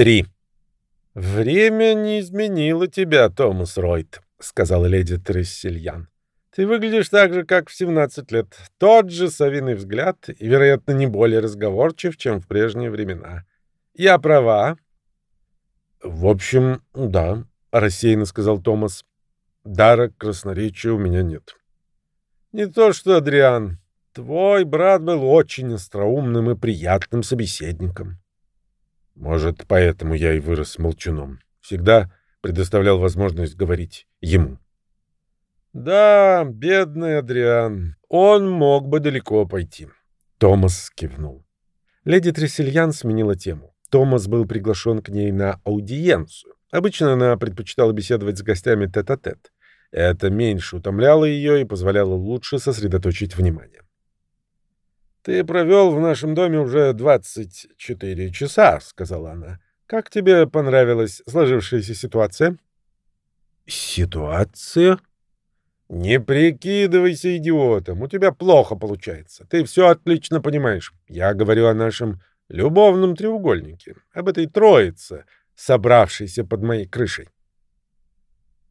3. «Время не изменило тебя, Томас Ройт», — сказала леди Трессельян. «Ты выглядишь так же, как в 17 лет. Тот же совиный взгляд и, вероятно, не более разговорчив, чем в прежние времена. Я права?» «В общем, да», — рассеянно сказал Томас. «Дара красноречия у меня нет». «Не то что Адриан. Твой брат был очень остроумным и приятным собеседником». Может, поэтому я и вырос молчуном. Всегда предоставлял возможность говорить ему. «Да, бедный Адриан. Он мог бы далеко пойти». Томас кивнул. Леди Трессельян сменила тему. Томас был приглашен к ней на аудиенцию. Обычно она предпочитала беседовать с гостями тет-а-тет. -тет. Это меньше утомляло ее и позволяло лучше сосредоточить внимание. «Ты провел в нашем доме уже 24 часа», — сказала она. «Как тебе понравилась сложившаяся ситуация?» «Ситуация?» «Не прикидывайся идиотом, у тебя плохо получается. Ты все отлично понимаешь. Я говорю о нашем любовном треугольнике, об этой троице, собравшейся под моей крышей».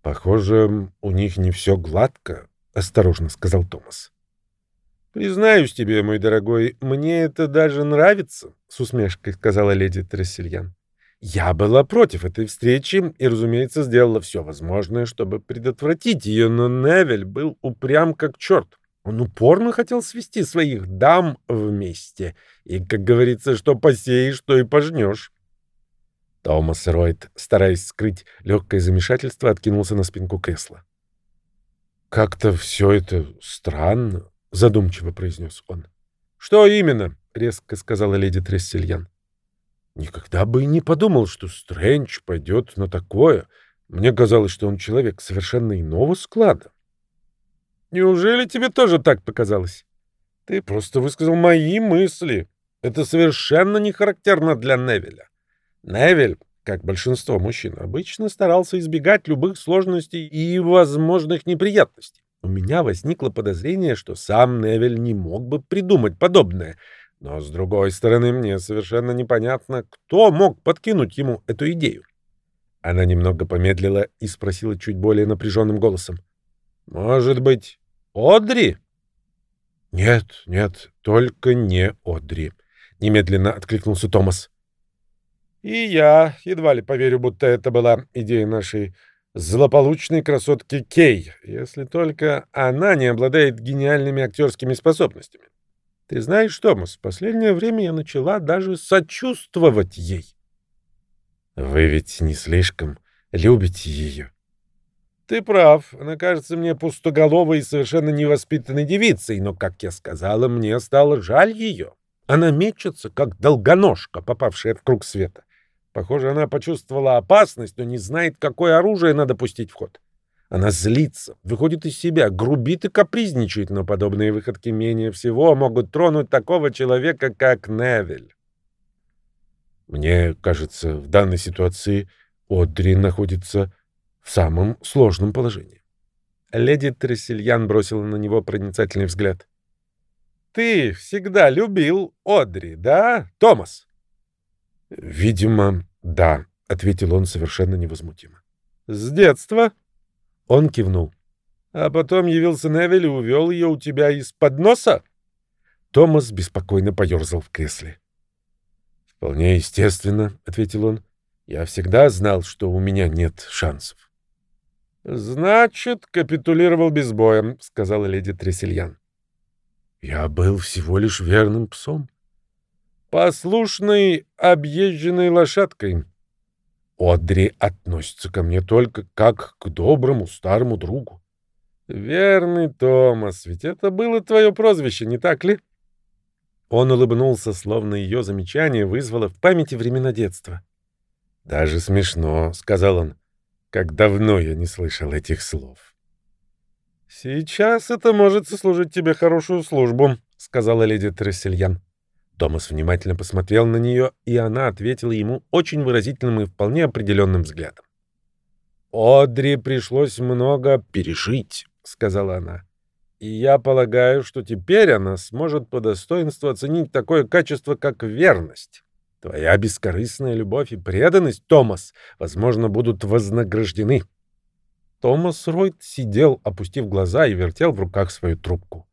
«Похоже, у них не все гладко», — осторожно сказал Томас. «Признаюсь тебе, мой дорогой, мне это даже нравится», — с усмешкой сказала леди Трессельян. «Я была против этой встречи и, разумеется, сделала все возможное, чтобы предотвратить ее, но Невель был упрям как черт. Он упорно хотел свести своих дам вместе, и, как говорится, что посеешь, то и пожнешь». Томас Ройд, стараясь скрыть легкое замешательство, откинулся на спинку кресла. «Как-то все это странно», — задумчиво произнес он. «Что именно?» — резко сказала леди Трессельян. «Никогда бы не подумал, что Стрэндж пойдет на такое. Мне казалось, что он человек совершенно иного склада». «Неужели тебе тоже так показалось? Ты просто высказал мои мысли. Это совершенно не характерно для Невеля. Невель, как большинство мужчин, обычно старался избегать любых сложностей и возможных неприятностей. У меня возникло подозрение, что сам Невель не мог бы придумать подобное. Но, с другой стороны, мне совершенно непонятно, кто мог подкинуть ему эту идею. Она немного помедлила и спросила чуть более напряженным голосом. «Может быть, Одри?» «Нет, нет, только не Одри», — немедленно откликнулся Томас. «И я едва ли поверю, будто это была идея нашей злополучной красотки Кей, если только она не обладает гениальными актерскими способностями. Ты знаешь, Томас, в последнее время я начала даже сочувствовать ей. Вы ведь не слишком любите ее. Ты прав, она кажется мне пустоголовой и совершенно невоспитанной девицей, но, как я сказала, мне стало жаль ее. Она мечется, как долгоножка, попавшая в круг света. Похоже, она почувствовала опасность, но не знает, какое оружие надо пустить в ход. Она злится, выходит из себя, грубит и капризничает, но подобные выходки менее всего могут тронуть такого человека, как Невель. Мне кажется, в данной ситуации Одри находится в самом сложном положении. Леди Трессельян бросила на него проницательный взгляд. «Ты всегда любил Одри, да, Томас?» «Видимо, да», — ответил он совершенно невозмутимо. «С детства?» Он кивнул. «А потом явился Невель и увел ее у тебя из-под носа?» Томас беспокойно поерзал в кресле. «Вполне естественно», — ответил он. «Я всегда знал, что у меня нет шансов». «Значит, капитулировал без боя», — сказала леди Тресельян. «Я был всего лишь верным псом», послушной объезженной лошадкой. Одри относится ко мне только как к доброму старому другу. Верный Томас, ведь это было твое прозвище, не так ли? Он улыбнулся, словно ее замечание вызвало в памяти времена детства. «Даже смешно», — сказал он, — «как давно я не слышал этих слов». «Сейчас это может сослужить тебе хорошую службу», — сказала леди Трессельян. Томас внимательно посмотрел на нее, и она ответила ему очень выразительным и вполне определенным взглядом. «Одри пришлось много пережить», — сказала она. «И я полагаю, что теперь она сможет по достоинству оценить такое качество, как верность». Твоя бескорыстная любовь и преданность, Томас, возможно, будут вознаграждены. Томас Ройд сидел, опустив глаза, и вертел в руках свою трубку.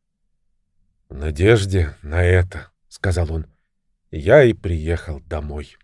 — В надежде на это, — сказал он, — я и приехал домой.